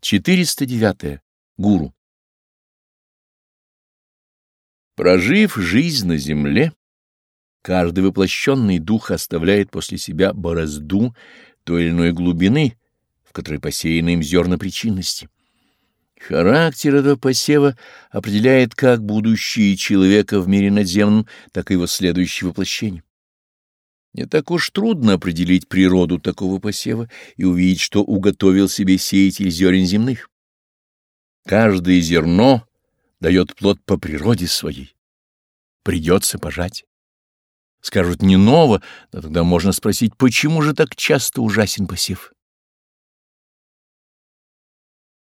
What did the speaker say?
409. Гуру. Прожив жизнь на земле, каждый воплощенный дух оставляет после себя борозду той или иной глубины, в которой посеяны им зерна причинности. Характер этого посева определяет как будущее человека в мире надземном, так и его следующее воплощение. Не так уж трудно определить природу такого посева и увидеть, что уготовил себе сеятель зерен земных. Каждое зерно дает плод по природе своей. Придется пожать. Скажут, не ново, но тогда можно спросить, почему же так часто ужасен посев?